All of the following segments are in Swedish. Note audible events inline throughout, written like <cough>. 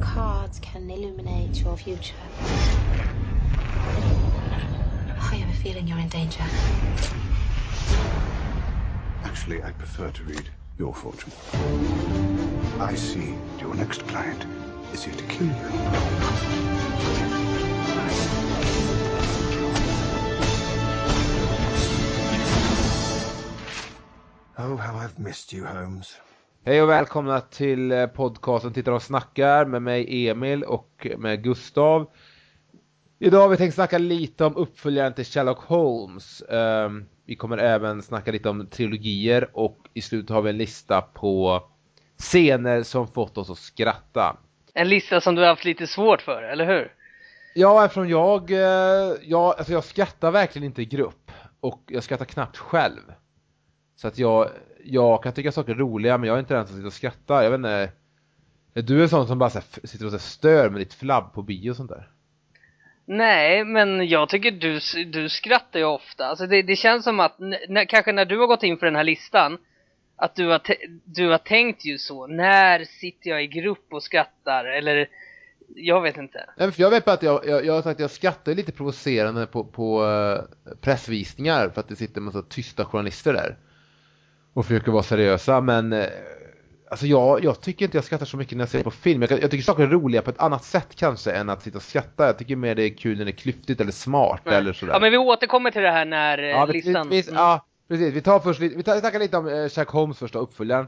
cards can illuminate your future. I have a feeling you're in danger. Actually, I prefer to read your fortune. I see your next client is here to kill you. Oh, how I've missed you, Holmes. Hej och välkomna till eh, podcasten Tittar och snackar med mig Emil och med Gustav. Idag har vi tänkt snacka lite om uppföljaren till Sherlock Holmes. Um, vi kommer även snacka lite om trilogier och i slutet har vi en lista på scener som fått oss att skratta. En lista som du har haft lite svårt för, eller hur? Ja, eftersom jag, eh, jag, alltså jag skrattar verkligen inte i grupp och jag skrattar knappt själv. Så att jag, jag kan tycka saker är roliga men jag är inte den som sitter och skrattar. Jag vet inte. Du är sån som bara så här, sitter och så här, stör med ditt flabb på bio och sånt där. Nej, men jag tycker du, du skrattar ju ofta. Alltså det, det känns som att, när, kanske när du har gått in för den här listan, att du har, du har tänkt ju så. När sitter jag i grupp och skrattar? Eller, jag vet inte. Nej, för jag vet bara att jag, jag, jag har sagt att jag skrattar lite provocerande på, på uh, pressvisningar för att det sitter en massa tysta journalister där och försöker vara seriösa men eh, Alltså jag, jag tycker inte jag skrattar så mycket när jag ser på film. Jag, jag tycker saker är roliga på ett annat sätt kanske än att sitta och skratta. Jag tycker mer det är kul när det är klyftigt eller smart Nej. eller sådär. Ja men vi återkommer till det här när eh, ja, listan... Vi, vi, mm. Ja precis, vi tar först, vi tar, snackar lite om eh, Sherlock Holmes första uppföljaren.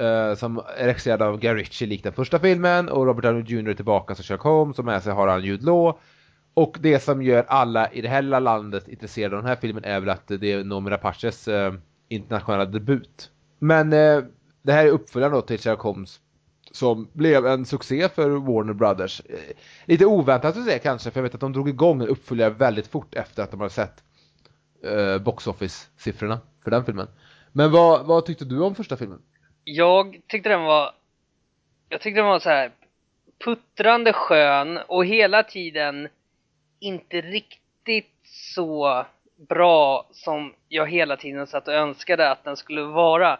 Uh, som är regisserad av Guy Ritchie likt den första filmen och Robert Downey Jr är tillbaka som Sherlock Holmes och med sig har han Jude Law. Och det som gör alla i det här landet intresserade av den här filmen är väl att det är Noomi Rapaces uh, internationella debut. Men eh, det här är uppföljaren då till Sherlock Holmes som blev en succé för Warner Brothers. Eh, lite oväntat att säga kanske, för jag vet att de drog igång en uppföljare väldigt fort efter att de hade sett eh, box office-siffrorna för den filmen. Men vad, vad tyckte du om första filmen? Jag tyckte den var jag tyckte den var så här puttrande skön och hela tiden inte riktigt så bra som jag hela tiden satt och önskade att den skulle vara.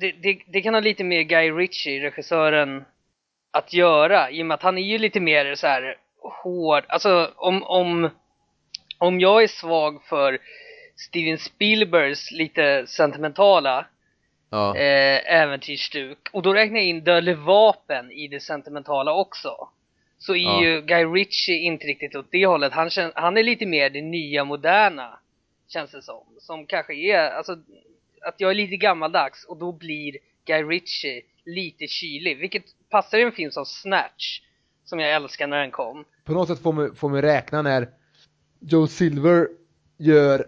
Det, det, det, kan ha lite mer Guy Ritchie, regissören, att göra i och med att han är ju lite mer så här hård. Alltså om, om, om jag är svag för Steven Spielbergs lite sentimentala ja. eh, äventyrsstuk och då räknar jag in Dödlig vapen i det sentimentala också så är ja. ju Guy Ritchie inte riktigt åt det hållet. Han, han är lite mer det nya, moderna, känns det som. Som kanske är, alltså, att jag är lite gammaldags och då blir Guy Ritchie lite kylig. Vilket passar i en film som Snatch, som jag älskar när den kom. På något sätt får man, får man räkna när Joe Silver gör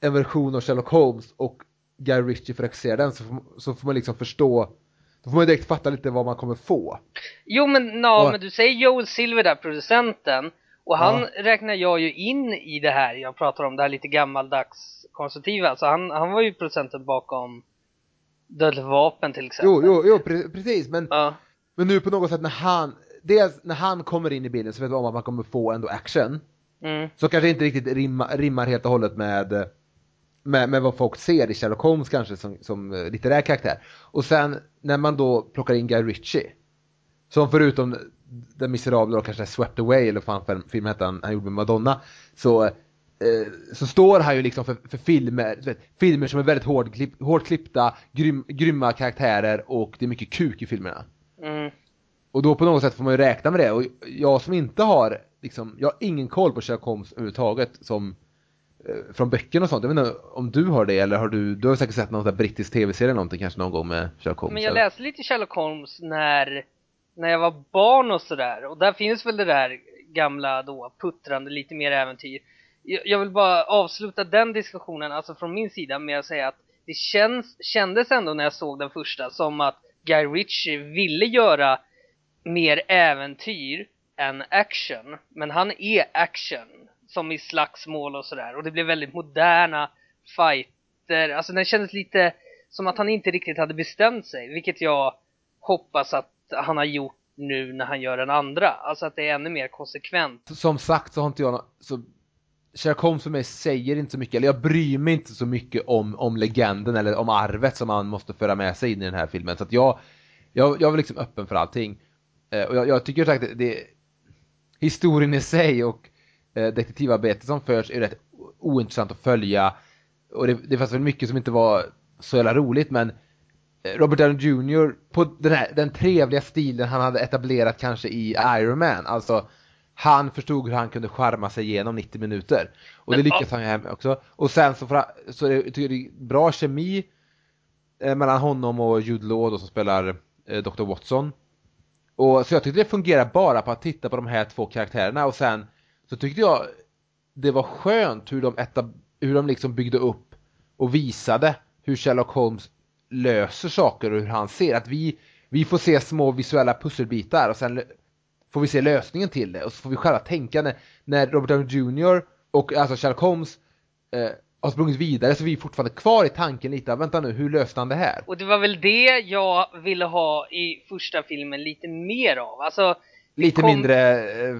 en version av Sherlock Holmes och Guy Ritchie regissera den så får, så får man liksom förstå då får man direkt fatta lite vad man kommer få. Jo men, no, och... men du säger Joel Silver där, producenten. Och han ja. räknar jag ju in i det här, jag pratar om det här lite gammaldags konstruktiva. Alltså han, han var ju producenten bakom Dödligt vapen till exempel. Jo, jo, jo pre precis. Men, ja. men nu på något sätt när han, dels när han kommer in i bilden så vet man om att man kommer få ändå action. Mm. Så kanske inte riktigt rimmar, rimmar helt och hållet med med, med vad folk ser i Sherlock Holmes kanske som, som uh, litterär karaktär. Och sen när man då plockar in Guy Ritchie. Som förutom Den miserabla och kanske Swept Away eller vad fan filmen hette han, han gjorde med Madonna. Så, uh, så står han ju liksom för, för filmer, vet, filmer som är väldigt hårdklipp, hårdklippta, grym, grymma karaktärer och det är mycket kuk i filmerna. Mm. Och då på något sätt får man ju räkna med det och jag som inte har liksom, jag har ingen koll på Sherlock Holmes överhuvudtaget som Eh, från böckerna och sånt. Jag vet inte om du har det eller har du, du har säkert sett någon brittisk tv-serie eller någonting kanske någon gång med Sherlock Holmes? Men jag läste lite Sherlock Holmes när, när jag var barn och sådär och där finns väl det där gamla då, puttrande, lite mer äventyr. Jag vill bara avsluta den diskussionen, alltså från min sida med att säga att det känns, kändes ändå när jag såg den första som att Guy Ritchie ville göra mer äventyr än action. Men han är action som i slagsmål och sådär. Och det blev väldigt moderna fighter. Alltså det kändes lite som att han inte riktigt hade bestämt sig. Vilket jag hoppas att han har gjort nu när han gör den andra. Alltså att det är ännu mer konsekvent. Som sagt så har inte jag så Sherlock Holmes för mig säger inte så mycket, eller jag bryr mig inte så mycket om, om legenden eller om arvet som man måste föra med sig in i den här filmen. Så att jag, jag, jag var liksom öppen för allting. Eh, och jag, jag tycker sagt att det, historien i sig och eh, detektivarbetet som förs är rätt ointressant att följa. Och det, det fanns väl mycket som inte var så jävla roligt men eh, Robert Downey Jr. på den, här, den trevliga stilen han hade etablerat kanske i Iron Man. Alltså han förstod hur han kunde skärma sig igenom 90 minuter. Och det lyckas han ju med också. Och sen så, för, så det, tycker det är bra kemi eh, mellan honom och Jude Law då, som spelar eh, Dr. Watson. Och, så jag tyckte det fungerar bara på att titta på de här två karaktärerna och sen så tyckte jag det var skönt hur de, etab- hur de liksom byggde upp och visade hur Sherlock Holmes löser saker och hur han ser att vi, vi får se små visuella pusselbitar och sen får vi se lösningen till det och så får vi själva tänka när, när Robert Downey Jr och alltså Sherlock Holmes eh, har sprungit vidare så är vi fortfarande kvar i tanken lite av, vänta nu, hur löste han det här? Och det var väl det jag ville ha i första filmen lite mer av, alltså Lite kom... mindre eh,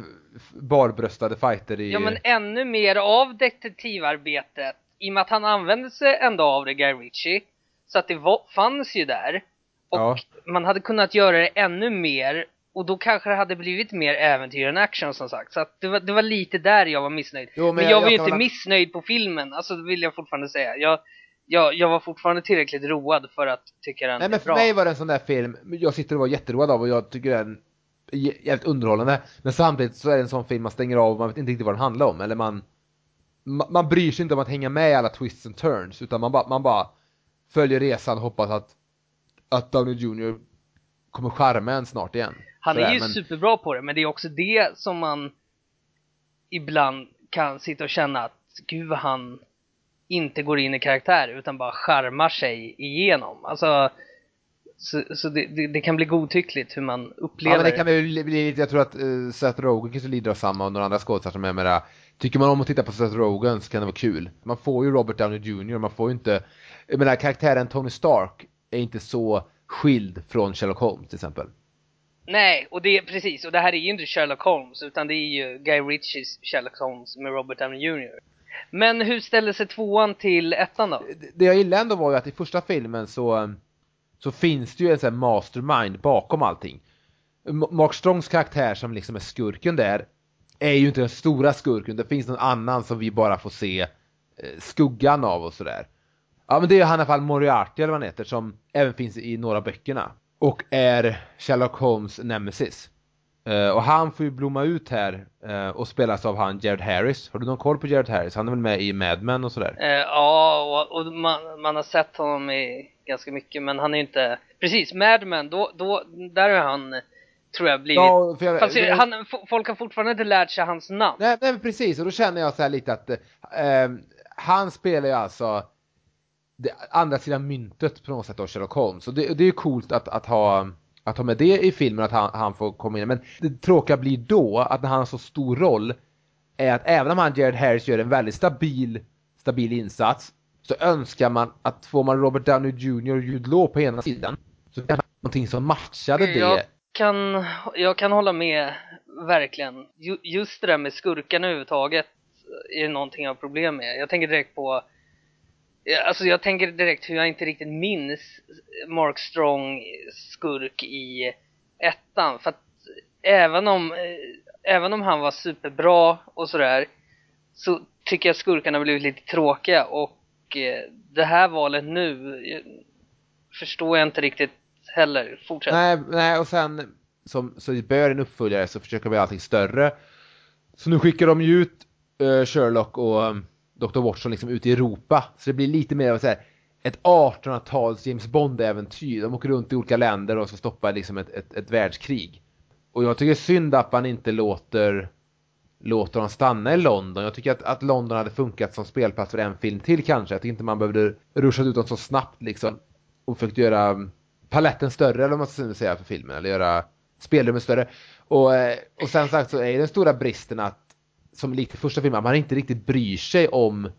barbröstade fighter i... Ja men ännu mer av detektivarbetet i och med att han använde sig ändå av det Guy Ritchie så att det var, fanns ju där och ja. man hade kunnat göra det ännu mer och då kanske det hade blivit mer äventyr än action som sagt. Så att det var, det var lite där jag var missnöjd. Jo, men, men, jag, jag var ju inte hålla... missnöjd på filmen, alltså det vill jag fortfarande säga. Jag, jag, jag var fortfarande tillräckligt road för att tycka den Nej men för bra. mig var det en sån där film, jag sitter och var jätteroad av och jag tycker den jävligt underhållande. Men samtidigt så är det en sån film man stänger av och man vet inte riktigt vad den handlar om. Eller man, man bryr sig inte om att hänga med i alla twists and turns utan man bara, man bara följer resan och hoppas att, att Downey Jr kommer charma en snart igen. Han är ju men... superbra på det, men det är också det som man ibland kan sitta och känna att gud han inte går in i karaktär utan bara charmar sig igenom. Alltså, så, så det, det, det, kan bli godtyckligt hur man upplever ja, men det. kan bli, bli jag tror att uh, Seth Rogen kanske lider av samma och några andra skådespelare som är det. Tycker man om att titta på Seth Rogen så kan det vara kul. Man får ju Robert Downey Jr, man får ju inte, jag menar karaktären Tony Stark är inte så skild från Sherlock Holmes till exempel. Nej, och det är precis, och det här är ju inte Sherlock Holmes utan det är ju Guy Ritchies Sherlock Holmes med Robert Downey Jr. Men hur ställer sig tvåan till ettan då? Det jag gillade ändå var ju att i första filmen så, så finns det ju en sån här mastermind bakom allting. Mark Strongs karaktär som liksom är skurken där är ju inte den stora skurken, det finns någon annan som vi bara får se eh, skuggan av och sådär. Ja men det är han i alla fall Moriarty eller vad han heter som även finns i några böckerna och är Sherlock Holmes nemesis. Uh, och han får ju blomma ut här uh, och spelas av han Jared Harris. Har du någon koll på Jared Harris? Han är väl med i Mad Men och sådär? Uh, ja, och, och man, man, har sett honom i ganska mycket men han är ju inte... Precis, Mad Men, då, då, där är han tror jag blivit... Ja, jag, Fast, jag, han, folk har fortfarande inte lärt sig hans namn. Nej, nej precis, och då känner jag så lite att han spelar ju alltså det, andra sidan myntet på något sätt av Sherlock Holmes. Och det, det är ju coolt att, att, ha, att ha med det i filmen, att han, han får komma in. Men det tråkiga blir då att när han har så stor roll är att även om han Jared Harris gör en väldigt stabil, stabil insats så önskar man att får man Robert Downey Jr och Jude Law på ena sidan så kan man någonting som matchade det. Jag kan, jag kan hålla med verkligen. Just det där med skurkarna överhuvudtaget är någonting jag har problem med. Jag tänker direkt på Alltså jag tänker direkt hur jag inte riktigt minns Mark Strong skurk i ettan. För att även om, även om han var superbra och sådär så tycker jag skurkarna blivit lite tråkiga och Eh, det här valet nu eh, förstår jag inte riktigt heller. Fortsätt. Nej, nej och sen som, så bör en uppföljare så försöker vi allting större. Så nu skickar de ju ut uh, Sherlock och um, Dr. Watson liksom ut i Europa. Så det blir lite mer av så här, ett 1800-tals James Bond-äventyr. De åker runt i olika länder och ska stoppa liksom ett, ett, ett världskrig. Och jag tycker det är synd att man inte låter låter dem stanna i London. Jag tycker att, att London hade funkat som spelplats för en film till kanske. Jag tycker inte man behövde ruscha ut dem så snabbt liksom. Och försökt göra mm, paletten större eller vad man ska säga för filmen. Eller göra spelrummet större. Och, eh, och sen sagt så är den stora bristen att som likt första filmen, man inte riktigt bryr sig om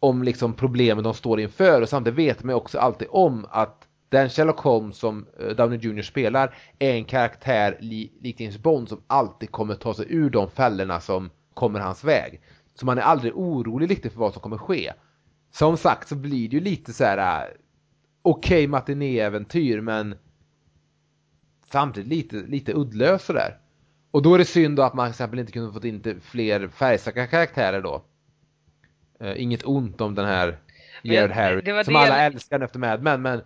om liksom problemen de står inför och samtidigt vet man också alltid om att den Sherlock Holmes som eh, Downey Jr spelar är en karaktär li, likt James Bond som alltid kommer ta sig ur de fällorna som kommer hans väg. Så man är aldrig orolig riktigt för vad som kommer ske. Som sagt så blir det ju lite så här eh, okej okay, matinéäventyr men samtidigt lite, lite uddlös sådär. Och då är det synd då att man till exempel inte kunde fått in fler färgstarka karaktärer då. Uh, inget ont om den här Jared Harry, som alla jag... älskar efter Mad Men, men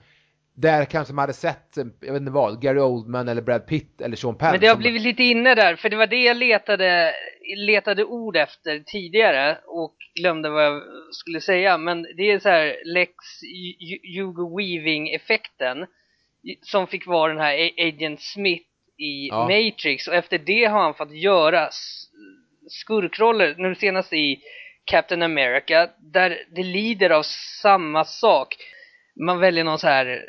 där kanske man hade sett, jag vet inte vad, Gary Oldman eller Brad Pitt eller Sean Penn. Men det har blivit lite inne där, för det var det jag letade, letade ord efter tidigare och glömde vad jag skulle säga. Men det är så här Lex Hugo Weaving-effekten som fick vara den här Agent Smith i ja. Matrix och efter det har han fått göra skurkroller, nu senast i Captain America, där det lider av samma sak. Man väljer någon så här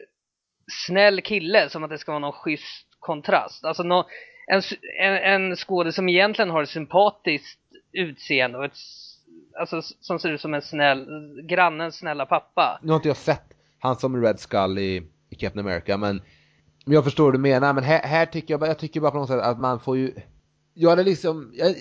snäll kille som att det ska vara någon schysst kontrast. Alltså någon, en, en, en skådespelare som egentligen har ett sympatiskt utseende och ett, alltså, som ser ut som en snäll, grannens snälla pappa. Nu har inte jag sett han som Red Skull i, i Captain America men jag förstår vad du menar men här, här tycker jag, jag tycker bara på något sätt att man får ju jag hade liksom jag,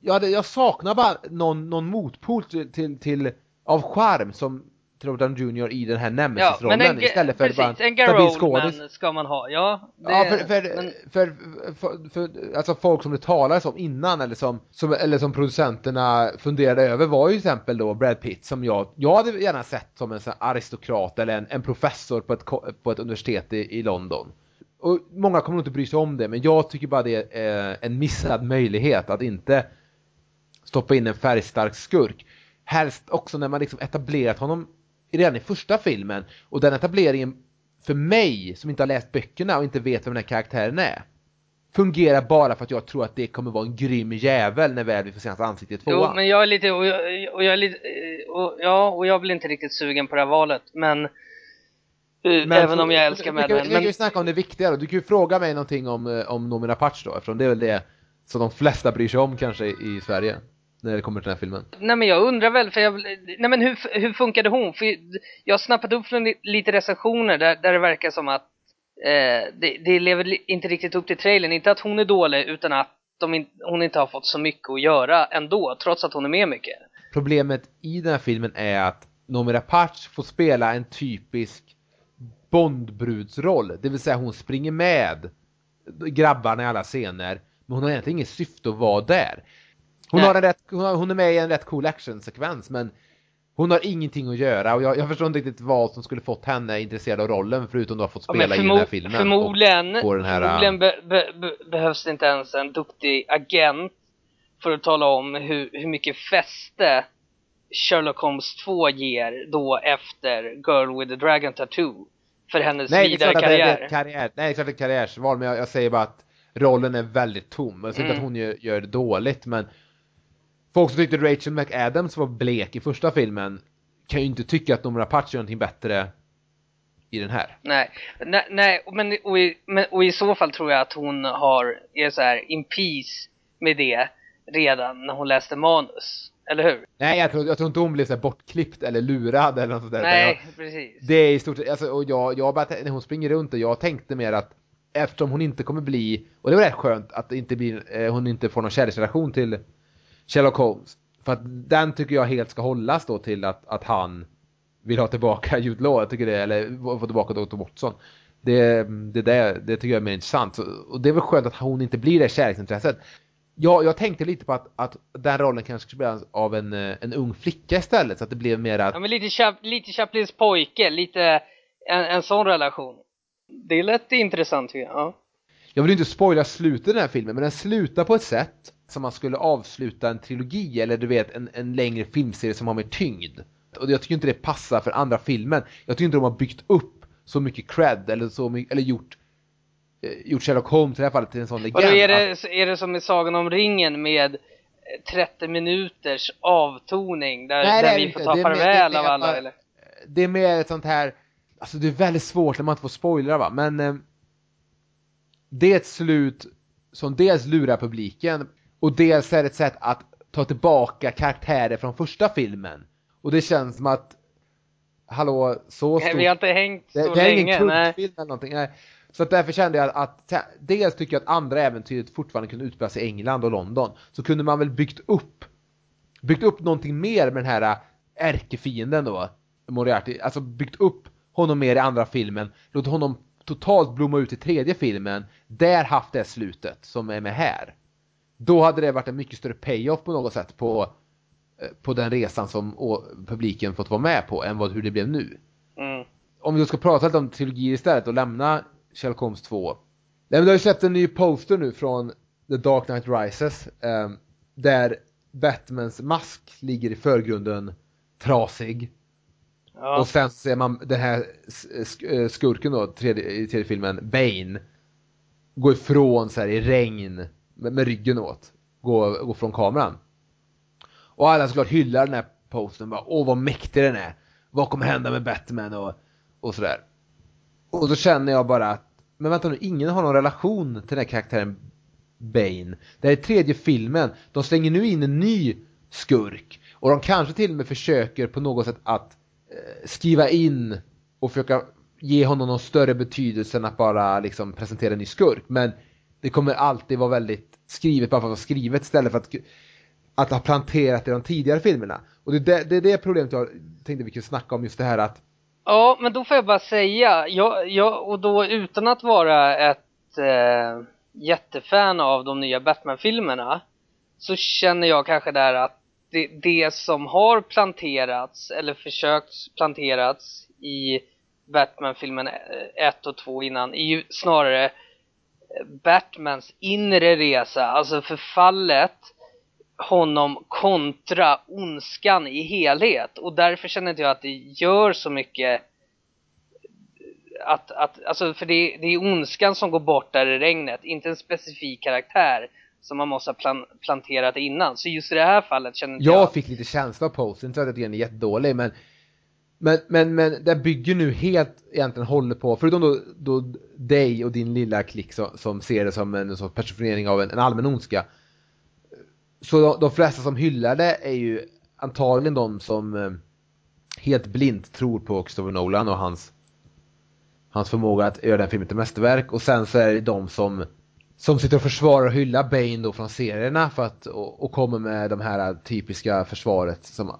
jag, hade, jag saknar bara någon, någon motpol till, till, till av charm som Robert Downey Jr i den här Nemesis-rollen ja, istället för precis, bara en Gary Oldman ska man ha, ja. Det, ja, för, för, men... för, för, för, alltså folk som det talades om innan eller som, som, eller som producenterna funderade över var ju till exempel då Brad Pitt som jag, jag hade gärna sett som en sån aristokrat eller en, en professor på ett, på ett universitet i, i London. Och många kommer nog inte bry sig om det men jag tycker bara det är en missad möjlighet att inte stoppa in en färgstark skurk. Helst också när man liksom etablerat honom redan i första filmen och den etableringen för mig som inte har läst böckerna och inte vet vem den här karaktären är fungerar bara för att jag tror att det kommer vara en grym jävel när väl vi får se hans ansikte i tvåan. Jo, men jag är lite, och jag, och jag är lite, och, ja, och jag blir inte riktigt sugen på det här valet, men, eh, men även om jag älskar Mad Men. Vi kan ju snacka om det viktigare, du kan ju fråga mig någonting om, eh, om Nomina Patch då, eftersom det är väl det som de flesta bryr sig om kanske i Sverige när det kommer till den här filmen? Nej men jag undrar väl, för jag, nej men hur, hur funkade hon? För jag snappat upp från lite recensioner där, där det verkar som att eh, det, det lever inte riktigt upp till trailern. Inte att hon är dålig, utan att in, hon inte har fått så mycket att göra ändå, trots att hon är med mycket. Problemet i den här filmen är att Noomi Rapace får spela en typisk Bondbrudsroll, det vill säga hon springer med grabbarna i alla scener, men hon har egentligen inget syfte att vara där. Hon, har en rätt, hon är med i en rätt cool actionsekvens men hon har ingenting att göra och jag, jag förstår inte riktigt vad som skulle fått henne intresserad av rollen förutom att ha fått spela ja, i den här filmen. Förmodligen, den här, förmodligen be, be, be, behövs det inte ens en duktig agent för att tala om hur, hur mycket fäste Sherlock Holmes 2 ger då efter Girl with the Dragon Tattoo för hennes Nej, vidare karriär. Det, det karriär. Nej, det är karriärsval, men jag, jag, säger bara att rollen är väldigt tom. Jag säger mm. inte att hon gör, gör det dåligt, men Folk som tyckte Rachel McAdams var blek i första filmen kan ju inte tycka att Nora Patch gör någonting bättre i den här. Nej, nej, nej men, och i, men, och i så fall tror jag att hon har, är så här in peace med det redan när hon läste manus. Eller hur? Nej, jag tror, jag tror inte hon blev så bortklippt eller lurad eller något sånt där. Nej, jag, precis. Det är i stort sett, alltså, och jag, jag bara, när hon springer runt och jag tänkte mer att eftersom hon inte kommer bli, och det var rätt skönt att inte blir, eh, hon inte får någon kärleksrelation till Sherlock Holmes. För att den tycker jag helt ska hållas då till att, att han vill ha tillbaka <laughs> Jude Law, jag tycker det, eller få tillbaka Dr. Watson. Det, det, det, det tycker jag är mer intressant. Och det är väl skönt att hon inte blir det kärleksintresset. Ja, jag tänkte lite på att, att den rollen kanske skulle spelas av en, en ung flicka istället, så att det blev mer att... Ja, men lite, Chap lite Chaplins pojke, lite en, en sån relation. Det är lätt intressant tycker jag. Ja. Jag vill inte spoila slutet i den här filmen, men den slutar på ett sätt som man skulle avsluta en trilogi eller du vet en, en längre filmserie som har mer tyngd. Och jag tycker inte det passar för andra filmen. Jag tycker inte de har byggt upp så mycket cred eller så mycket, eller gjort eh, gjort Sherlock Holmes i det här fallet till en sån legend. Och då är det, att... är det som i Sagan om ringen med 30 eh, minuters avtoning där, nej, där vi får ta farväl av alla eller? Det är mer ett sånt här, alltså det är väldigt svårt när man inte får spoilra va, men eh, det är ett slut som dels lurar publiken och dels är det ett sätt att ta tillbaka karaktärer från första filmen. Och det känns som att Hallå, så stort. Vi har inte hängt så det, det är ingen kultfilm eller någonting. Nej. Så att därför kände jag att, att dels tycker jag att andra äventyret fortfarande kunde utspelas i England och London. Så kunde man väl byggt upp byggt upp någonting mer med den här ärkefienden då, Moriarty. Alltså byggt upp honom mer i andra filmen. Låt honom totalt blomma ut i tredje filmen, där haft det slutet som är med här. Då hade det varit en mycket större payoff på något sätt på, eh, på den resan som publiken fått vara med på än vad, hur det blev nu. Mm. Om vi då ska prata lite om trilogier istället och lämna Sherlock Holmes 2. Nej, men det har ju släppt en ny poster nu från The Dark Knight Rises. Eh, där Batmans mask ligger i förgrunden trasig. Ja. Och sen ser man den här skurken då, tredje, i tredje filmen, Bane, gå ifrån så här i regn med, med ryggen åt. Gå, gå från kameran. Och alla såklart hyllar den här posten bara, åh vad mäktig den är. Vad kommer hända med Batman och, och sådär. Och då känner jag bara att, men vänta nu, ingen har någon relation till den här karaktären Bane. Det här är tredje filmen. De slänger nu in en ny skurk. Och de kanske till och med försöker på något sätt att eh, skriva in och försöka ge honom någon större betydelse än att bara liksom presentera en ny skurk. Men det kommer alltid vara väldigt skrivet bara för att vara skrivet istället för att, att ha planterat i de tidigare filmerna. Och det är det, det, är det problemet jag tänkte vi kunde snacka om just det här att Ja, men då får jag bara säga, jag, jag, och då utan att vara ett eh, jättefan av de nya Batman-filmerna så känner jag kanske där att det, det som har planterats eller försökt planterats i Batman-filmen eh, 1 och 2 innan är ju snarare Batmans inre resa, alltså förfallet honom kontra ondskan i helhet och därför känner inte jag att det gör så mycket att, att alltså för det, det är ondskan som går bort där i regnet, inte en specifik karaktär som man måste ha plan, planterat innan. Så just i det här fallet känner jag... Jag fick lite känsla av posten, inte att den är jättedålig men men, men, men det bygger nu helt egentligen håller på, förutom då, då dig och din lilla klick som, som ser det som en sorts personifiering av en, en allmän ondska. Så de, de, flesta som hyllar det är ju antagligen de som eh, helt blint tror på Christopher Nolan och hans hans förmåga att göra den filmen till mästerverk och sen så är det de som som sitter och försvarar och hyllar Bane då från serierna för att och, och kommer med de här typiska försvaret som, som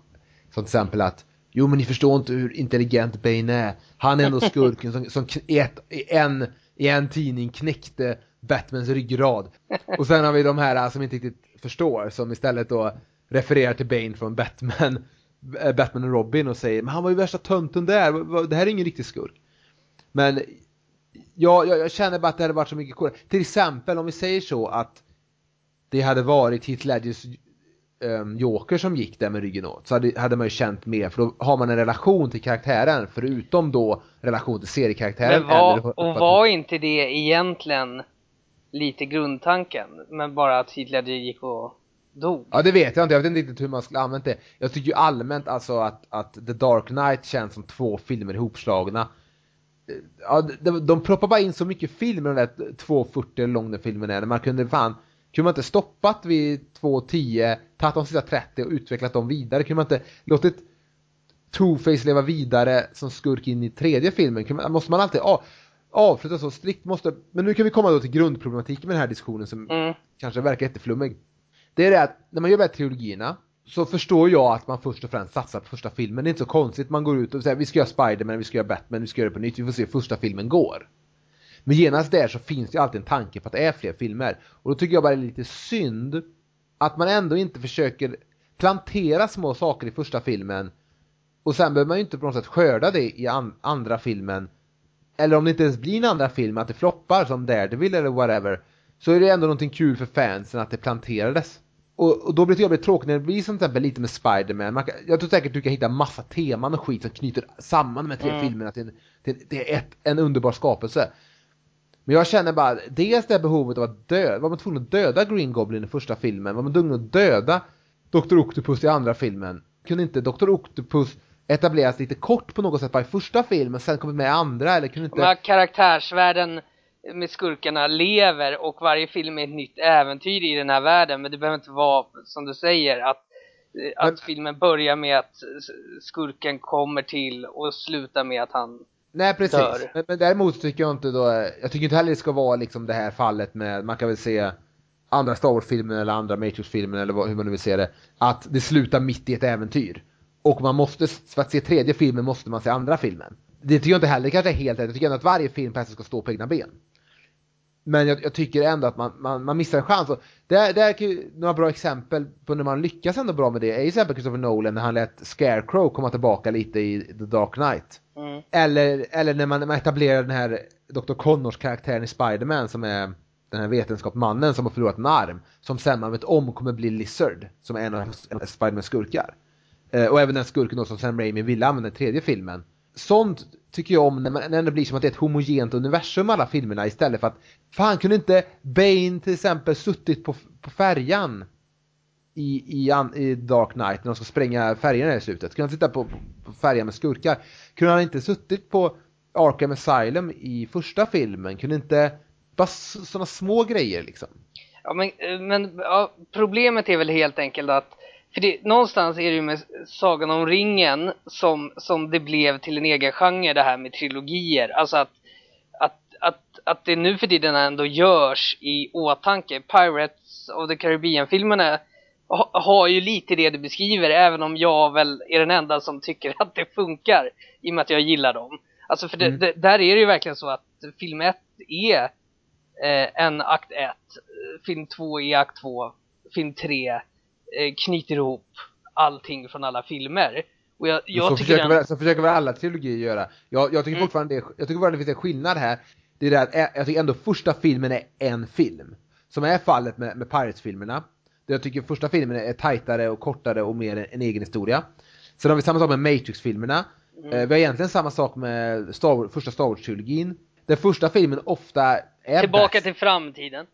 till exempel att Jo men ni förstår inte hur intelligent Bane är. Han är ändå <laughs> skurken som, som i, ett, i, en, i en tidning knäckte Batmans ryggrad. Och sen har vi de här som inte riktigt förstår som istället då refererar till Bane från Batman eh, Batman och Robin och säger men han var ju värsta tönten där, det här är ingen riktig skurk. Men ja, jag, jag känner bara att det hade varit så mycket coolare. Till exempel om vi säger så att det hade varit Heath Ledgers um, Joker som gick där med ryggen åt så hade, hade man ju känt mer för då har man en relation till karaktären förutom då relation till seriekaraktären. Men var, eller, och var inte det egentligen lite grundtanken men bara att Heath Ledger gick och dog? Ja det vet jag inte, jag vet inte riktigt hur man skulle använt det. Jag tycker ju allmänt alltså att, att The Dark Knight känns som två filmer ihopslagna ja, de, de proppar bara in så mycket film i den där 2.40 lång den filmen är. Man kunde fan, kunde man inte stoppat vid 2.10, tagit de sista 30 och utvecklat dem vidare? Kunde man inte låtit Two-Face leva vidare som skurk in i tredje filmen? Man, måste man alltid av, avsluta så strikt? Måste, men nu kan vi komma då till grundproblematiken med den här diskussionen som mm. kanske verkar jätteflummig. Det är det att när man gör de här trilogierna så förstår jag att man först och främst satsar på första filmen. Det är inte så konstigt. Man går ut och säger vi ska göra Spiderman, vi ska göra Batman, vi ska göra det på nytt. Vi får se hur första filmen går. Men genast där så finns det alltid en tanke på att det är fler filmer. Och då tycker jag bara det är lite synd att man ändå inte försöker plantera små saker i första filmen och sen behöver man ju inte på något sätt skörda det i an andra filmen. Eller om det inte ens blir en andra film, att det floppar som Daredevil eller whatever. Så är det ändå någonting kul för fansen att det planterades. Och, och, då blir det jobbigt tråkigt när det blir som till exempel lite med Spiderman. jag tror säkert du kan hitta massa teman och skit som knyter samman de här tre mm. filmerna till, till, till ett, en underbar skapelse. Men jag känner bara, dels det behovet av att döda, var man tvungen att döda Green Goblin i första filmen? Var man tvungen att döda Dr. Octopus i andra filmen? Kunde inte Dr. Octopus etableras lite kort på något sätt bara i första filmen, sen kommit med i andra? Eller kunde inte... Men karaktärsvärlden med skurkarna lever och varje film är ett nytt äventyr i den här världen. Men det behöver inte vara, som du säger, att, att men, filmen börjar med att skurken kommer till och slutar med att han Nej precis, dör. Men, men däremot tycker jag inte då, jag tycker inte heller det ska vara liksom det här fallet med, man kan väl se andra Star Wars-filmer eller andra Matrix-filmer eller vad, hur man nu vill se det, att det slutar mitt i ett äventyr. Och man måste, för att se tredje filmen måste man se andra filmen det tycker jag inte heller kanske är helt rätt. Jag tycker ändå att varje film ska stå på egna ben. Men jag, jag, tycker ändå att man, man, man missar en chans. Och det, det är några bra exempel på när man lyckas ändå bra med det. är till exempel Christopher Nolan när han lät Scarecrow komma tillbaka lite i The Dark Knight. Mm. Eller, eller när man, man etablerar den här Dr. Connors karaktären i Spiderman som är den här vetenskapsmannen som har förlorat en arm. Som sen man vet om kommer bli Lizard, som är en av Spidermans skurkar. Eh, och även den skurken då som Sam Raimi ville använda i tredje filmen. Sånt tycker jag om när, man, när det blir som att det är ett homogent universum alla filmerna istället för att fan kunde inte Bane till exempel suttit på, på färjan i, i, i Dark Knight när de ska spränga färjan i slutet. Kunde han sitta på, på färjan med skurkar? Kunde han inte suttit på Arkham Asylum i första filmen? Kunde inte bara sådana små grejer liksom? Ja men, eh, men ja, problemet är väl helt enkelt att för det, någonstans är det ju med Sagan om ringen som, som det blev till en egen genre det här med trilogier. Alltså att, att, att, att det nu för tiden ändå görs i åtanke. Pirates of the Caribbean-filmerna ha, har ju lite det du beskriver även om jag väl är den enda som tycker att det funkar i och med att jag gillar dem. Alltså för det, mm. det, där är det ju verkligen så att film 1 är eh, en akt 1, film 2 är akt 2, film 3 Eh, knyter ihop allting från alla filmer. Och jag, jag så, försöker den... väl, så försöker väl alla trilogier göra. Jag, jag tycker mm. fortfarande det, jag tycker fortfarande det finns en skillnad här. Det är det att eh, jag tycker ändå första filmen är en film. Som är fallet med, med Pirates-filmerna. Jag tycker första filmen är tajtare och kortare och mer en egen historia. Sen har vi samma sak med Matrix-filmerna. Mm. Eh, vi har egentligen samma sak med Star första Star Wars-trilogin. Den första filmen ofta är Tillbaka bäst. till framtiden.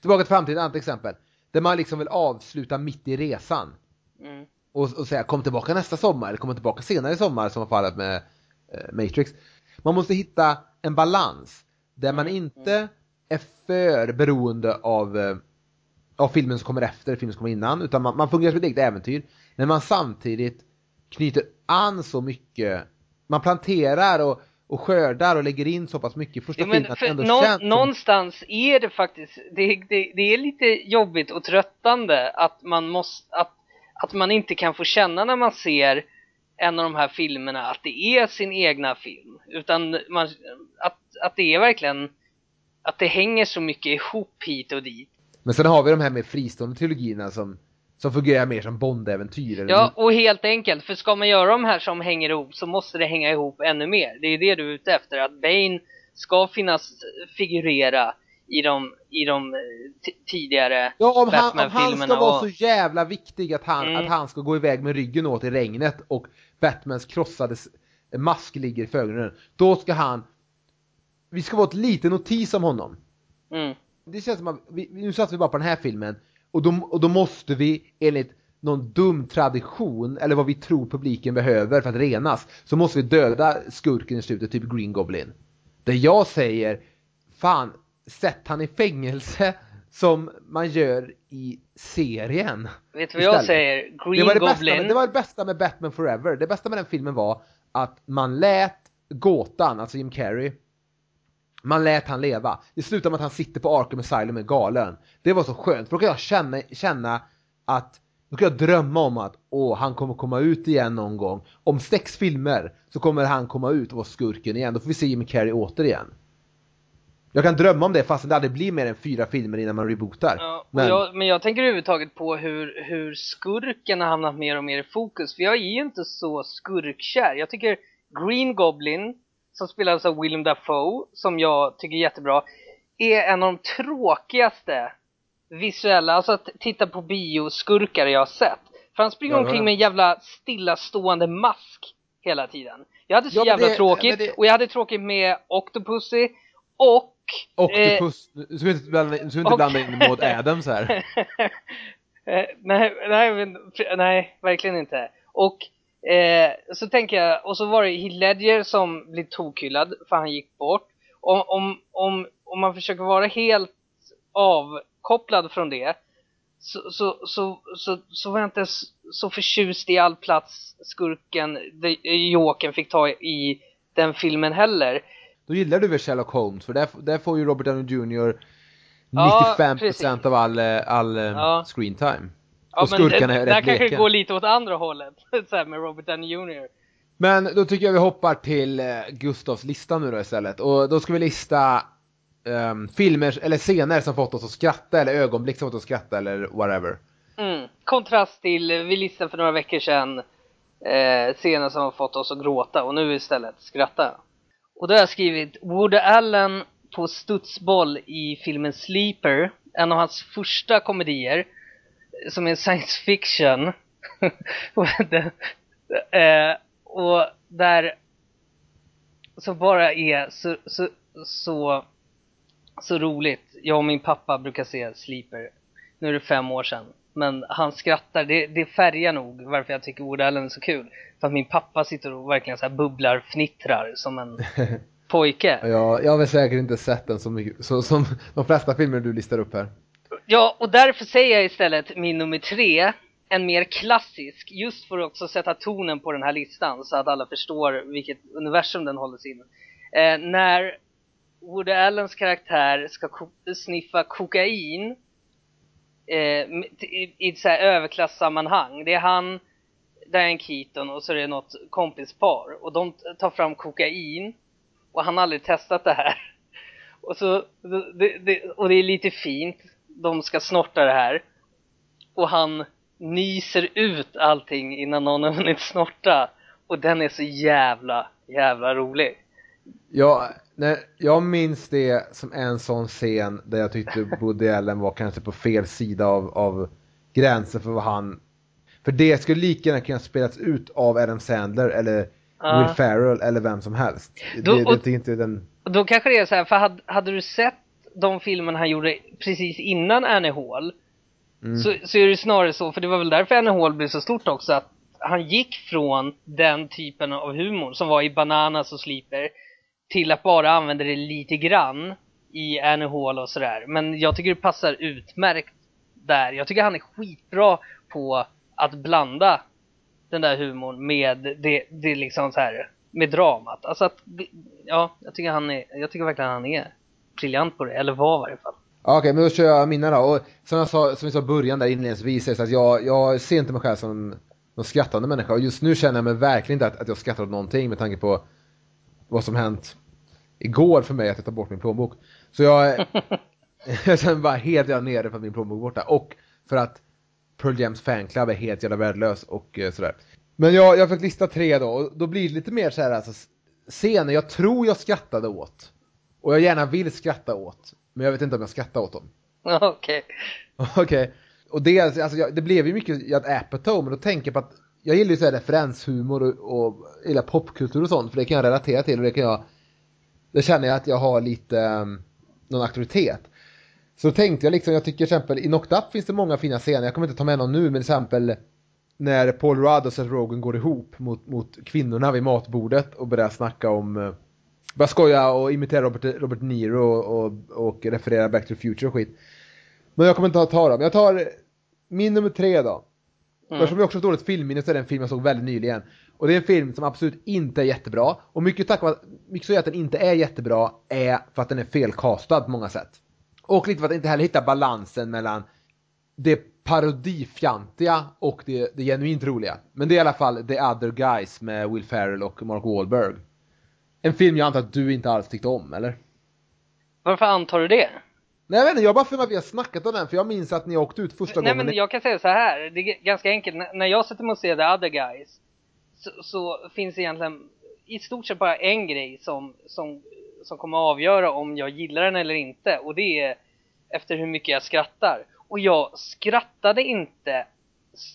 Tillbaka till framtiden, annat exempel. Där man liksom vill avsluta mitt i resan. Mm. Och, och säga kom tillbaka nästa sommar eller kom tillbaka senare i sommar som var fallet med eh, Matrix. Man måste hitta en balans där man mm. inte är för beroende av, eh, av filmen som kommer efter, filmen som kommer innan. Utan man, man fungerar som ett eget äventyr. Men man samtidigt knyter an så mycket. Man planterar och och skördar och lägger in så pass mycket i första ja, filmen att det ändå nå känns som... Någonstans är det faktiskt, det, det, det, är lite jobbigt och tröttande att man måste, att, att man inte kan få känna när man ser en av de här filmerna att det är sin egna film. Utan man, att, att det är verkligen, att det hänger så mycket ihop hit och dit. Men sen har vi de här med fristående trilogierna som som fungerar mer som Bond-äventyr. Ja, och helt enkelt. För ska man göra de här som hänger ihop så måste det hänga ihop ännu mer. Det är det du är ute efter. Att Bane ska finnas, figurera i de, i de eh, tidigare Ja, om han, om han ska vara så jävla viktig att han, mm. att han ska gå iväg med ryggen åt i regnet och Batmans krossade mask ligger i förgrunden. Då ska han vi ska vara ett liten notis om honom. Mm. Det känns som att, vi, nu satsar vi bara på den här filmen och då, och då måste vi enligt någon dum tradition, eller vad vi tror publiken behöver för att renas, så måste vi döda skurken i slutet, typ Green Goblin. Där jag säger, fan, sätt han i fängelse som man gör i serien. Vet du vad jag säger? Green det var det Goblin. Bästa, det var det bästa med Batman Forever. Det bästa med den filmen var att man lät gåtan, alltså Jim Carrey, man lät han leva. Det slutar med att han sitter på Arkham Asylum med galen. Det var så skönt, för då kan jag känna, känna att då kan jag drömma om att åh, han kommer komma ut igen någon gång. Om sex filmer så kommer han komma ut och vara skurken igen. Då får vi se Jimmy Carrey återigen. Jag kan drömma om det fast det aldrig blir mer än fyra filmer innan man rebootar. Ja, men... Jag, men jag tänker överhuvudtaget på hur, hur skurken har hamnat mer och mer i fokus. För jag är ju inte så skurkkär. Jag tycker Green Goblin som spelas av William Dafoe, som jag tycker är jättebra, är en av de tråkigaste visuella, alltså att titta på bioskurkar jag har sett. För han springer ja, omkring med en jävla stillastående mask hela tiden. Jag hade så ja, jävla det, tråkigt, det... och jag hade tråkigt med Octopussy och... Octopus, eh, du ska inte blanda, du ska inte och... blanda in Maud Adams här. <laughs> Eh, nej, nej, nej, verkligen inte. Och Eh, så tänker jag, och så var det Heath Ledger som blev tokhyllad för han gick bort. Om, om, om, om man försöker vara helt avkopplad från det så, så, så, så, så var jag inte så förtjust i all plats skurken Jokern fick ta i den filmen heller. Då gillar du väl Sherlock Holmes, för där, där får ju Robert Downey Jr 95% ja, av all, all ja. screen time. Ja, men det, där kanske det går lite åt andra hållet, <laughs> så här med Robert Downey Jr. Men då tycker jag vi hoppar till eh, Gustavs lista nu då istället. Och då ska vi lista um, filmer eller scener som fått oss att skratta eller ögonblick som fått oss att skratta eller whatever. Mm. Kontrast till, vi listade för några veckor sedan eh, scener som har fått oss att gråta och nu istället skratta. Och då har jag skrivit Woody Allen på studsboll i filmen Sleeper, en av hans första komedier, som är science fiction. <laughs> eh, och där som bara är så, så, så, så roligt. Jag och min pappa brukar se Sleeper. Nu är det fem år sedan. Men han skrattar, det, det färgar nog varför jag tycker Woody Allen är så kul. För att min pappa sitter och verkligen så här bubblar, fnittrar som en <laughs> pojke. ja, jag har väl säkert inte sett den så mycket, så, som de flesta filmer du listar upp här. Ja, och därför säger jag istället min nummer tre, en mer klassisk, just för att också sätta tonen på den här listan så att alla förstår vilket universum den håller sig inom. Eh, när Woody Allens karaktär ska ko sniffa kokain eh, i, i ett så här överklassammanhang. Det är han, Diane Keaton och så är det något kompispar och de tar fram kokain och han har aldrig testat det här. <laughs> Och, så, det, det, och det är lite fint, de ska snorta det här och han nyser ut allting innan någon har hunnit snorta och den är så jävla, jävla rolig. Ja, nej, jag minns det som en sån scen där jag tyckte <laughs> Woody Allen var kanske på fel sida av, av gränsen för vad han... För det skulle lika gärna kunna spelats ut av Adam Sandler eller. Will Ferrell eller vem som helst. Då, det, det, inte den... då kanske det är så här, för hade, hade du sett de filmerna han gjorde precis innan Annie Hall mm. så, så är det snarare så, för det var väl därför Annie Hall blev så stort också, att han gick från den typen av humor som var i Bananas och Sleeper till att bara använda det lite grann i Annie Hall och sådär. Men jag tycker det passar utmärkt där. Jag tycker han är skitbra på att blanda den där humorn med det, det liksom så här med dramat. Alltså att, ja, jag tycker han är, jag tycker verkligen han är briljant på det, eller var i varje fall. Okej, okay, men då kör jag mina då. Och som jag sa, som vi sa i början där inledningsvis, så att jag, jag ser inte mig själv som någon skrattande människa. Och just nu känner jag mig verkligen inte att, att jag skrattar åt någonting med tanke på vad som hänt igår för mig att jag tar bort min plånbok. Så jag, <laughs> jag känner bara helt jävla nere för att min plånbok är borta. Och för att Pearl Jams fanclub är helt jävla värdelös och eh, sådär. Men jag, jag fick lista tre då och då blir det lite mer så här alltså scener jag tror jag skrattade åt. Och jag gärna vill skratta åt. Men jag vet inte om jag skrattar åt dem. <laughs> Okej. <laughs> Okej. Okay. Och det, alltså, det blev ju mycket att Apatow, men då tänker jag på att jag gillar ju såhär referenshumor och, och gillar popkultur och sånt, för det kan jag relatera till och det kan jag det känner jag att jag har lite um, någon auktoritet. Så då tänkte jag liksom, jag tycker till exempel i Knocked Up finns det många fina scener, jag kommer inte ta med någon nu, men till exempel när Paul Rudd och Seth Rogen går ihop mot, mot kvinnorna vid matbordet och börjar snacka om uh, bara skoja och imitera Robert, Robert Niro och, och, och referera Back to the Future och skit. Men jag kommer inte att ta dem. Jag tar min nummer tre då. Mm. Eftersom jag också har dåligt filmminne så är det en film jag såg väldigt nyligen. Och det är en film som absolut inte är jättebra. Och mycket tack vare mycket så att den inte är jättebra är för att den är felkastad på många sätt. Och lite för att den inte heller hittar balansen mellan det parodifjantiga och det, det genuint roliga. Men det är i alla fall The Other Guys med Will Ferrell och Mark Wahlberg. En film jag antar att du inte alls tyckte om, eller? Varför antar du det? Nej jag vet inte, jag bara för att vi har snackat om den för jag minns att ni åkte ut första Nej, gången. Nej men jag kan säga så här, det är ganska enkelt. när jag sätter mig och ser The Other Guys så, så, finns det egentligen i stort sett bara en grej som, som, som kommer avgöra om jag gillar den eller inte och det är efter hur mycket jag skrattar. Och jag skrattade inte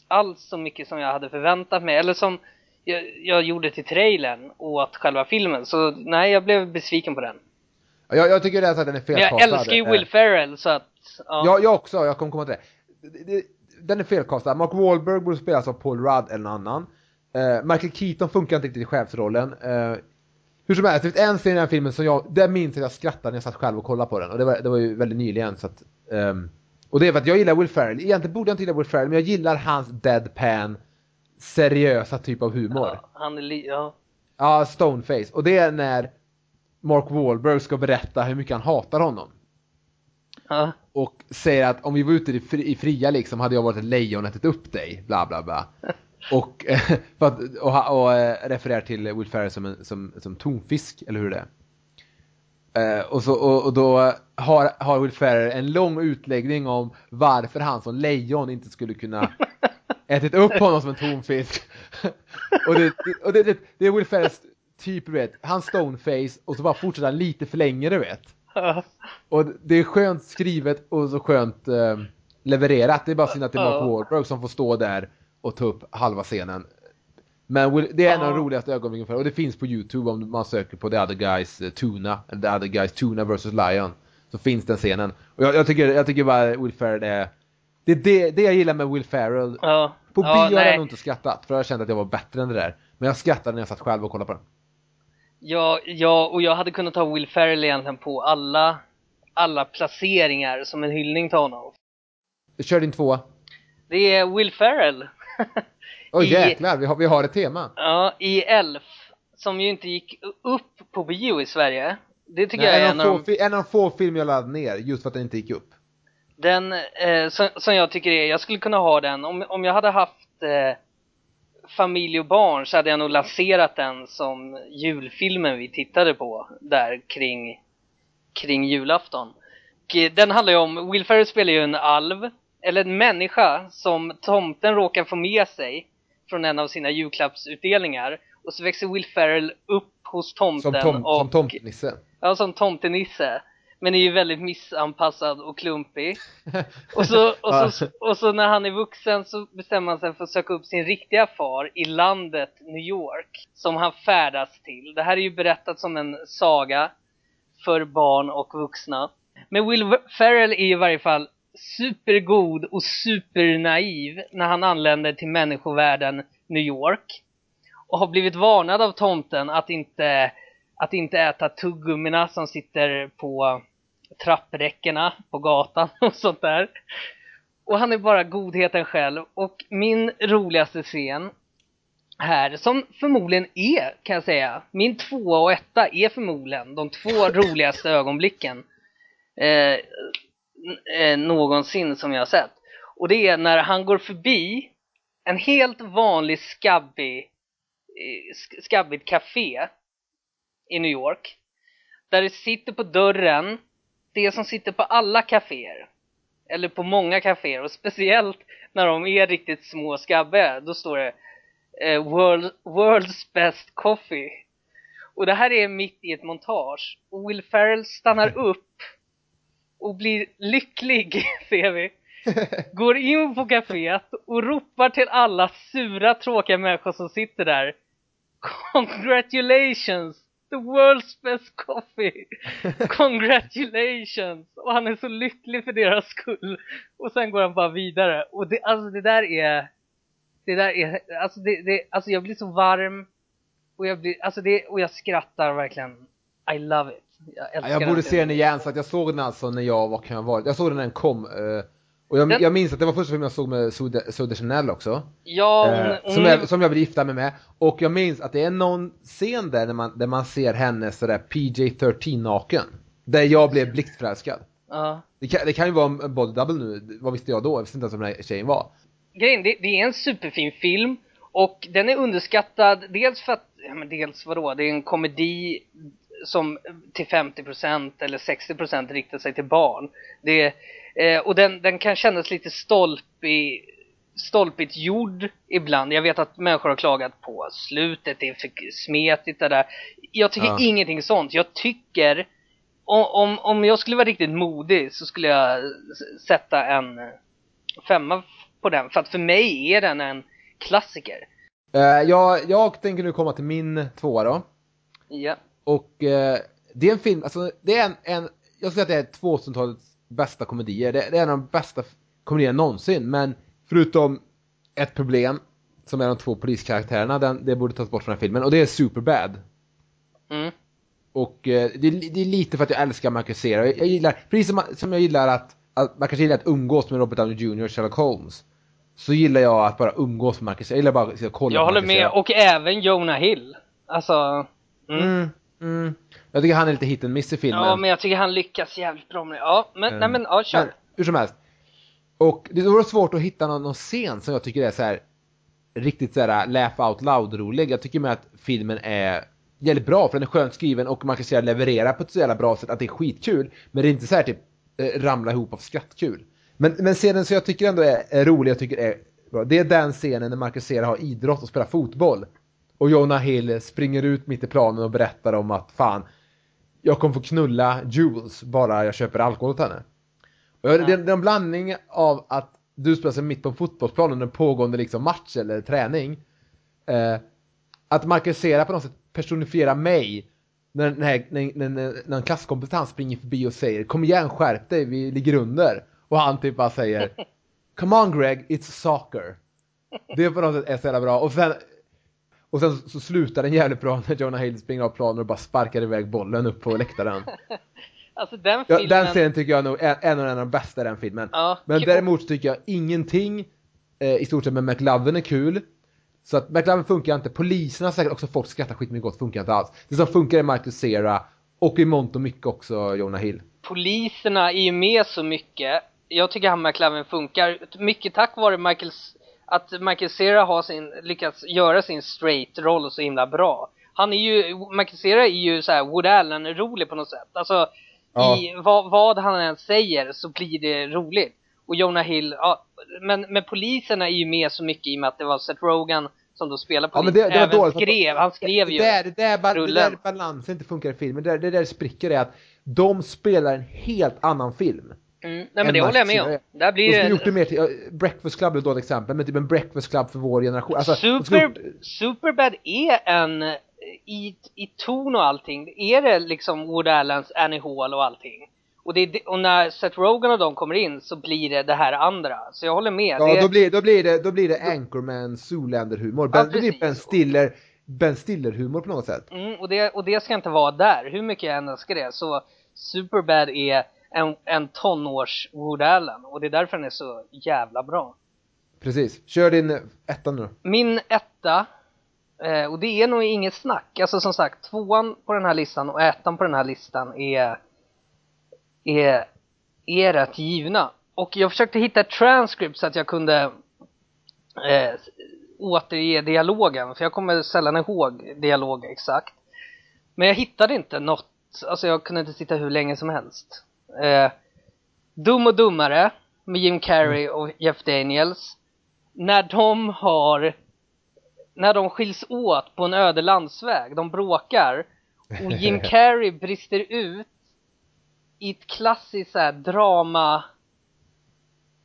alls så mycket som jag hade förväntat mig eller som jag, jag gjorde till trailern åt själva filmen. Så nej, jag blev besviken på den. Jag, jag tycker det är att den är felkastad. Men jag älskar ju Will Ferrell så att... Ja, ja jag också, jag kommer komma till det. Den är felkastad. Mark Wahlberg borde spelas av Paul Rudd eller någon annan. Uh, Michael Keaton funkar inte riktigt i chefsrollen. Uh, hur som helst, det finns en scen i den här filmen som jag, där minns jag att jag skrattade när jag satt själv och kollade på den. Och det var, det var ju väldigt nyligen så att, um, Och det är för att jag gillar Will Ferrell. Egentligen borde jag inte gilla Will Ferrell, men jag gillar hans deadpan, seriösa typ av humor. Ja, han är li, ja. Ja, stoneface. Och det är när Mark Wahlberg ska berätta hur mycket han hatar honom. Ja. Och säger att om vi var ute i fria liksom hade jag varit ett lejon och ätit upp dig, bla bla bla. <laughs> och, <laughs> för att, och, och, eh, refererar till Will Ferrell som, en, som, som tonfisk, eller hur det är. Uh, och, så, och, och, då har, har Will Ferrell en lång utläggning om varför han som lejon inte skulle kunna <laughs> ätit upp honom som en tonfisk. <laughs> och det, och det, det, det är Will Ferrells typ, du vet, han stoneface och så bara fortsätter han lite för länge, du vet. och det är skönt skrivet och så skönt uh, levererat. Det är bara synd att det är Mark Wahlberg som får stå där och ta upp halva scenen. Men det är en av de roligaste ögonblicken för och det finns på Youtube om man söker på The Other Guys uh, Tuna, The Other Guys Tuna vs Lion. Så finns den scenen. Och jag, jag tycker, jag tycker bara Will Ferrell är det är det, det jag gillar med Will Ferrell. Ja. På bio ja, har jag nog inte skrattat, för jag kände att jag var bättre än det där. Men jag skrattade när jag satt själv och kollade på den. Ja, ja, och jag hade kunnat ta Will Ferrell egentligen på alla, alla placeringar som en hyllning till honom. Kör din tvåa. Det är Will Ferrell. <laughs> Åh oh, jäklar, vi har, vi har ett tema. Ja, i Elf, som ju inte gick upp på bio i Sverige. Det tycker Nej, jag är en, av de... en av de få filmer jag laddade ner, just för att den inte gick upp. Den eh, som, som, jag tycker är, jag skulle kunna ha den, om, om jag hade haft eh, familj och barn så hade jag nog lanserat den som julfilmen vi tittade på där kring, kring julafton. Och eh, den handlar ju om, Will Ferrell spelar ju en alv, eller en människa som tomten råkar få med sig från en av sina julklappsutdelningar. Och så växer Will Ferrell upp hos tomten. Som, tom, och, som tomtenisse? Ja, som tomtenisse men är ju väldigt missanpassad och klumpig. <laughs> Och så, och, så, och så när han är vuxen så bestämmer han sig för att söka upp sin riktiga far i landet New York, som han färdas till. Det här är ju berättat som en saga för barn och vuxna. Men Will Ferrell är i varje fall supergod och supernaiv när han anländer till människovärlden New York och har blivit varnad av tomten att inte att inte äta tuggummina som sitter på trappräckena på gatan <laughs> och sånt där. Och han är bara godheten själv. Och min roligaste scen här, som förmodligen är, kan jag säga, min tvåa och etta är förmodligen de två <laughs> roligaste ögonblicken eh, eh, någonsin som jag har sett. Och det är när han går förbi en helt vanlig skabbig, eh, skabbigt café i New York. Där det sitter på dörren det som sitter på alla kaféer. Eller på många kaféer och speciellt när de är riktigt små och skabbiga. Då står det eh, World, World's Best Coffee. Och det här är mitt i ett montage. Och Will Ferrell stannar <laughs> upp och blir lycklig, <laughs> ser vi. Går in på kaféet och ropar till alla sura, tråkiga människor som sitter där. Congratulations! The world's best coffee! <laughs> Congratulations! Och han är så lycklig för deras skull. Och sen går han bara vidare. Och det, alltså det där är, det där är, alltså det, det alltså jag blir så varm. Och jag blir, alltså det, och jag skrattar verkligen. I love it. Jag, älskar jag borde se den igen, så att jag såg den alltså när jag, vad kan jag vara, jag såg den när den kom. Uh, och jag, jag, minns att det var första filmen jag såg med Sudde Chanel också. Ja, hon, eh, som, jag, som jag vill gifta mig med. Och jag minns att det är någon scen där, där man, där man ser henne sådär PJ-13 naken. Där jag blev blixtförälskad. Ja. Det kan, det kan ju vara en body double nu, vad visste jag då? Jag visste inte ens vem den här tjejen var. Grejen, det, det är en superfin film. Och den är underskattad, dels för att, ja men dels vadå, det är en komedi som till 50% eller 60% riktar sig till barn. Det, eh, och den, den kan kännas lite stolpig, stolpigt gjord ibland. Jag vet att människor har klagat på slutet, det är för smetigt det där. Jag tycker ja. ingenting sånt. Jag tycker, om, om jag skulle vara riktigt modig så skulle jag sätta en femma på den. För att för mig är den en klassiker. Uh, jag, jag tänker nu komma till min tvåa då. Ja. Och eh, det är en film, alltså det är en, en jag skulle säga att det är 2000-talets bästa komedier. Det, det, är en av de bästa komedierna någonsin, men förutom ett problem som är de två poliskaraktärerna, den, det borde tas bort från den här filmen, och det är Superbad. Mm. Och eh, det, det, är lite för att jag älskar Michael Cera. Jag, jag gillar, precis som, som jag gillar att, att man kanske gillar att umgås med Robert Downey Jr. och Sherlock Holmes. Så gillar jag att bara umgås med Michael Cera. Jag gillar bara att kolla Jag håller med, och även Jonah Hill. Alltså... Mm. Mm. Mm. Jag tycker han är lite hit and miss i filmen. Ja, men jag tycker han lyckas jävligt bra med det. Ja, men, mm. nej men, ja, kör. Men, hur som helst. Och det var svårt att hitta någon, någon scen som jag tycker är så här riktigt såhär laugh out loud rolig. Jag tycker med att filmen är jävligt bra för den är skönt skriven och man kan säga leverera på ett så jävla bra sätt att det är skitkul. Men det är inte så här typ eh, ramla ihop av skrattkul. Men, men scenen som jag tycker ändå är, är rolig, jag tycker är bra, det är den scenen när Marcus Cera har idrott och spelar fotboll. Och Jonah Hill springer ut mitt i planen och berättar om att fan, jag kommer få knulla Jules bara jag köper alkohol åt henne. Och det, är en blandning av att du spelar sig mitt på en fotbollsplan under en pågående liksom match eller träning. Eh, att Marcus Cera på något sätt personifierar mig när, när, när, när, när en klasskompis han springer förbi och säger Kom igen skärp dig, vi ligger under. Och han typ bara säger <laughs> Come on Greg, it's soccer. Det på något sätt är så jävla bra. Och sen, och sen så slutar den jävligt bra när Jonah Hill springer av planen och bara sparkar iväg bollen upp på läktaren. <laughs> alltså den filmen... Ja, den scenen tycker jag nog är en av de bästa i den filmen. Ja, Men däremot tycker jag ingenting eh, i stort sett med McLovin är kul. Så att McLovin funkar inte, poliserna har säkert också folk skrattar skitmycket gott, funkar inte alls. Det som funkar är Michael Cera och i mångt och mycket också Jonah Hill. Poliserna är ju med så mycket. Jag tycker han McLovin funkar, mycket tack vare Michael, att Michael Cera har sin, lyckats göra sin straight-roll så himla bra. Han är ju, Michael Cera är ju såhär Wood Allen-rolig på något sätt. Alltså, ja. i vad, vad han än säger så blir det roligt. Och Jonah Hill, ja, men, men poliserna är ju med så mycket i och med att det var Seth Rogen som då spelar polis. Ja, men det, det Även dåligt, skrev, han skrev det, ju det, det, där, det där balansen inte funkar i filmen, det, det där spricker är att de spelar en helt annan film. Mm. Nej men det håller jag med om. Där blir de det... gjort det mer till, Breakfast Club är ett dåligt exempel, men typ en Breakfast Club för vår generation. Alltså, Super, gjort... Superbad är en, i, i ton och allting, är det liksom Wood Allens Annie Hall och allting. Och, det, och när Seth Rogen och de kommer in så blir det det här andra. Så jag håller med. Ja, det... då, blir, då, blir det, då blir det Anchorman, Zoolander-humor. Ben, ja, det blir Ben Stiller, Ben Stiller-humor på något sätt. Mm, och, det, och det ska inte vara där, hur mycket jag än älskar det. Så Superbad är en, en tonårs Wood Allen. Och det är därför den är så jävla bra. Precis. Kör din etta nu Min etta, eh, och det är nog inget snack. Alltså som sagt, tvåan på den här listan och ettan på den här listan är är, är rätt givna. Och jag försökte hitta ett transcript så att jag kunde eh, återge dialogen, för jag kommer sällan ihåg dialog exakt. Men jag hittade inte något, alltså jag kunde inte sitta hur länge som helst. Eh, Dum och Dummare med Jim Carrey och Jeff Daniels. När de har, när de skiljs åt på en öde landsväg, de bråkar och Jim <laughs> Carrey brister ut i ett klassiskt så drama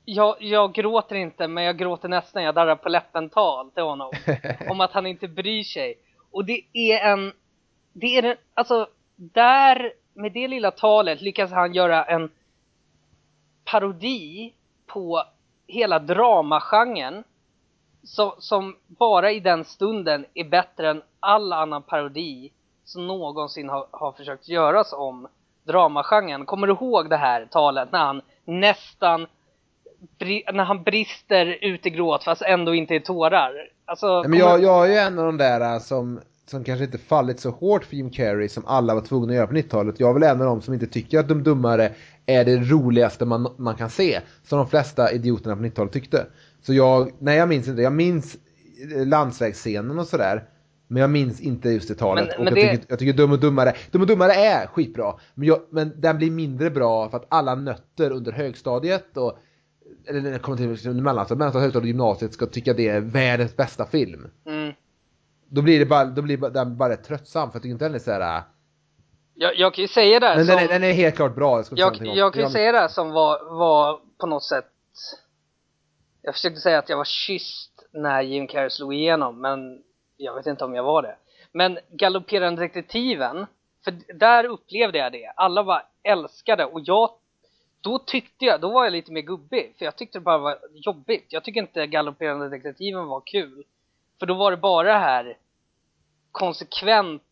jag, jag gråter inte men jag gråter nästan, jag darrar på läppen-tal till honom. <laughs> om att han inte bryr sig. Och det är en, det är en, alltså där, med det lilla talet lyckas han göra en parodi på hela dramagenren som, som bara i den stunden är bättre än all annan parodi som någonsin har, har försökt göras om dramagenren. Kommer du ihåg det här talet när han nästan när han brister ut i gråt fast ändå inte är tårar? Alltså, men jag, jag är ju en av de där äh, som, som kanske inte fallit så hårt för Jim Carrey som alla var tvungna att göra på 90-talet. Jag är väl en av de som inte tycker att De Dummare är det roligaste man, man kan se. Som de flesta idioterna på 90-talet tyckte. Så jag, nej jag minns inte, jag minns landsvägsscenen och sådär. Men jag minns inte just det talet. Men, och men jag, det... tycker, jag tycker Dum och Dummare, Dum och Dummare är skitbra. Men, jag, men den blir mindre bra för att alla nötter under högstadiet och eller när det kommer till mellanstadiet, mellanstadiet, högstadiet och gymnasiet ska tycka det är världens bästa film. Mm. Då blir det bara, då blir den bara rätt tröttsam för jag tycker inte den är såhär jag, jag kan ju säga det Men som, den, är, den är helt klart bra. Jag, jag, jag kan ju säga det som var, var på något sätt Jag försökte säga att jag var kysst när Jim Carrey slog igenom men jag vet inte om jag var det. Men galopperande detektiven, för där upplevde jag det. Alla bara älskade och jag, då tyckte jag, då var jag lite mer gubbig. För jag tyckte det bara var jobbigt. Jag tycker inte galopperande detektiven var kul. För då var det bara det här konsekvent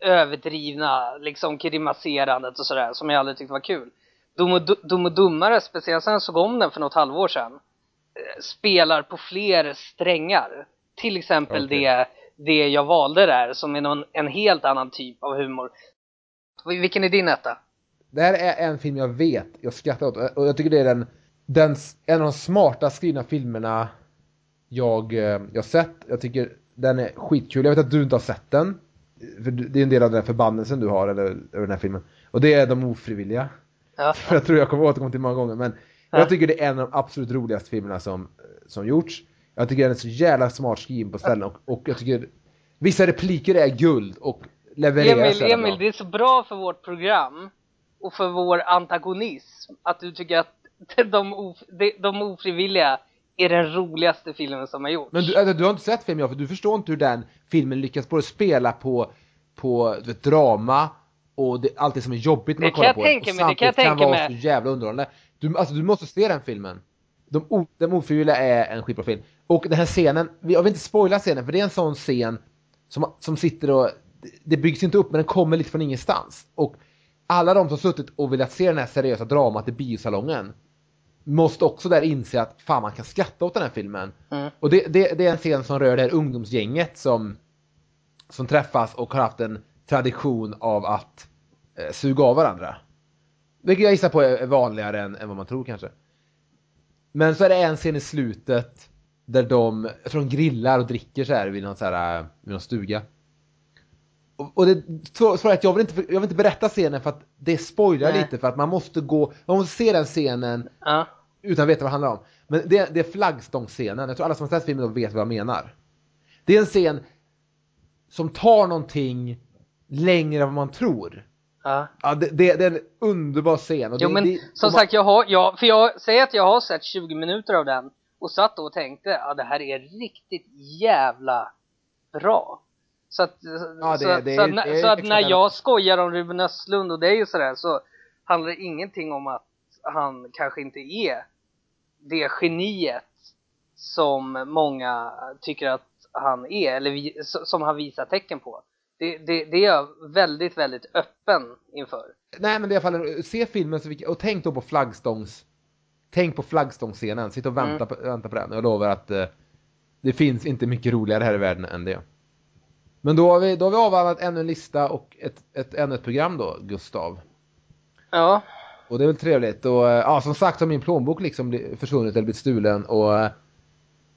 överdrivna, liksom grimaserandet och sådär som jag aldrig tyckte var kul. Dum och, dum och dummare, speciellt sen jag såg om den för något halvår sedan, eh, spelar på fler strängar. Till exempel okay. det, det jag valde där som är någon, en helt annan typ av humor. Vilken är din etta? Det här är en film jag vet, jag skrattar åt och jag tycker det är den, den en av de smartast skrivna filmerna jag, eh, jag sett. Jag tycker den är skitkul. Jag vet att du inte har sett den. För det är en del av den förbannelsen du har eller, över den här filmen. Och det är de ofrivilliga. Ja. <laughs> jag tror jag kommer återkomma till många gånger. Men ja. jag tycker det är en av de absolut roligaste filmerna som, som gjorts. Jag tycker den är så jävla smart skriven på ställen och, och jag tycker vissa repliker är guld och levererar Emil, Emil, bra. det är så bra för vårt program och för vår antagonism att du tycker att <laughs> de, of, de, de ofrivilliga är den roligaste filmen som har gjorts. Men du, du har inte sett filmen, för du förstår inte hur den filmen lyckas både spela på, på vet, drama och det, allt det som är jobbigt när man kollar på den. Och samtidigt kan, kan vara med. så jävla underhållande. Du, alltså, du måste se den filmen. De, de ofrivilliga är en skitbra film. Och den här scenen, jag vill inte spoila scenen för det är en sån scen som, som sitter och, det byggs inte upp men den kommer lite från ingenstans. Och alla de som suttit och velat se den här seriösa dramat i biosalongen måste också där inse att fan man kan skratta åt den här filmen. Mm. Och det, det, det, är en scen som rör det här ungdomsgänget som, som träffas och har haft en tradition av att eh, suga av varandra. Vilket jag gissar på är vanligare än, än vad man tror kanske. Men så är det en scen i slutet där de, jag tror de grillar och dricker så här vid någon, så här, vid någon stuga. Och, och det så, att jag vill, inte, jag vill inte berätta scenen för att det spoilar Nej. lite för att man måste gå, man måste se den scenen ja. Utan att veta vad det handlar om. Men det, det är flaggstångsscenen, jag tror alla som har sett filmen vet vad jag menar. Det är en scen som tar någonting längre än vad man tror. Ja. ja det, det, det, är en underbar scen. Och jo, det, men det, som sagt, jag har, jag, för jag säger att jag har sett 20 minuter av den och satt och tänkte, ja det här är riktigt jävla bra. Så att, ja, så, det, så, att, så att när jag skojar om Ruben Östlund och är ju sådär så handlar det ingenting om att han kanske inte är det geniet som många tycker att han är, eller vi, som han visar tecken på. Det, det, det, är jag väldigt, väldigt öppen inför. Nej men i alla fall, se filmen och tänk då på flaggstångs Tänk på flaggstångsscenen, sitt och vänta, mm. på, vänta på den. Jag lovar att eh, det finns inte mycket roligare här i världen än det. Men då har vi, då har vi avhandlat ännu en lista och ett, ett, ännu ett program då, Gustav. Ja. Och det är väl trevligt. Och eh, ja, som sagt har min plånbok liksom försvunnit eller blivit stulen. Och eh,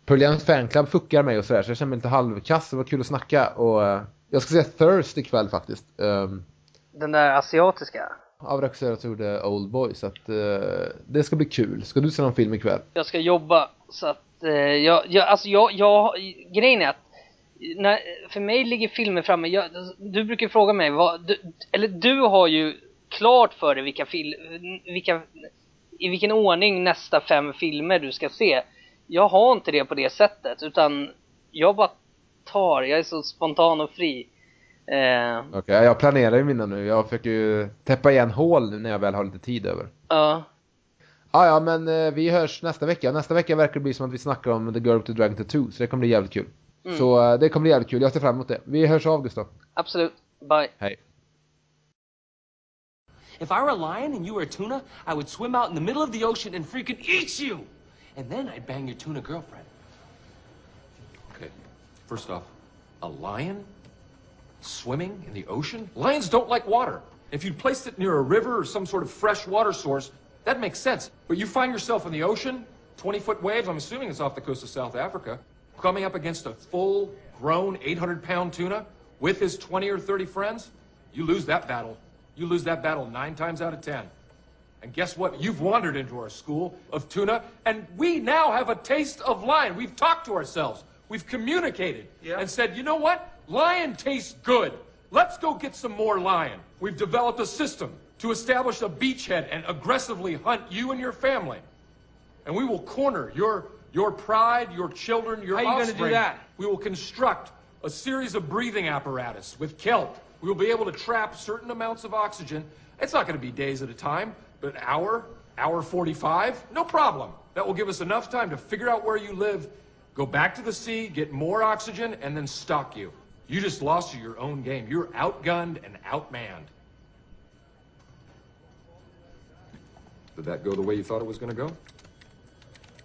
Pearl fanclub fuckar mig och sådär. Så jag känner mig lite halvkass. Det var kul att snacka. Och eh, jag ska säga Thirst ikväll faktiskt. Um, Den där asiatiska? Av regissören som gjorde Old Boy. Så att uh, det ska bli kul. Ska du se någon film ikväll? Jag ska jobba. Så att uh, jag, jag, alltså jag, jag, grejen är att när, för mig ligger filmen framme, jag, du brukar fråga mig, vad, du, eller du har ju klart för dig vilka fil, vilka, i vilken ordning nästa fem filmer du ska se. Jag har inte det på det sättet, utan jag bara tar, jag är så spontan och fri. Eh, Okej, okay, jag planerar ju mina nu. Jag försöker ju täppa igen hål nu när jag väl har lite tid över. Ja. Ah, ja, men eh, vi hörs nästa vecka. Nästa vecka verkar det bli som att vi snackar om The Girl with the Dragon Tattoo, så det kommer bli jävligt kul. Mm. Så uh, det kommer bli jävligt kul. Jag ser fram emot det. Vi hörs av Gustav. Absolut. Bye. Hej. If I were a lion and you were a tuna, I would swim out in the middle of the ocean and freaking eat you! And then I'd bang your tuna girlfriend. Okay, first off, a lion swimming in the ocean? Lions don't like water. If you'd placed it near a river or some sort of fresh water source, that makes sense. But you find yourself in the ocean, 20 foot waves, I'm assuming it's off the coast of South Africa, coming up against a full grown 800 pound tuna with his 20 or 30 friends, you lose that battle. You lose that battle nine times out of 10. And guess what? You've wandered into our school of tuna, and we now have a taste of lion. We've talked to ourselves. We've communicated yeah. and said, you know what? Lion tastes good. Let's go get some more lion. We've developed a system to establish a beachhead and aggressively hunt you and your family. And we will corner your your pride, your children, your How are you going to do that? We will construct a series of breathing apparatus with kelp. We will be able to trap certain amounts of oxygen. It's not going to be days at a time, but an hour, hour 45, no problem. That will give us enough time to figure out where you live, go back to the sea, get more oxygen, and then stalk you. You just lost your own game. You're outgunned and outmanned. Did that go the way you thought it was going to go?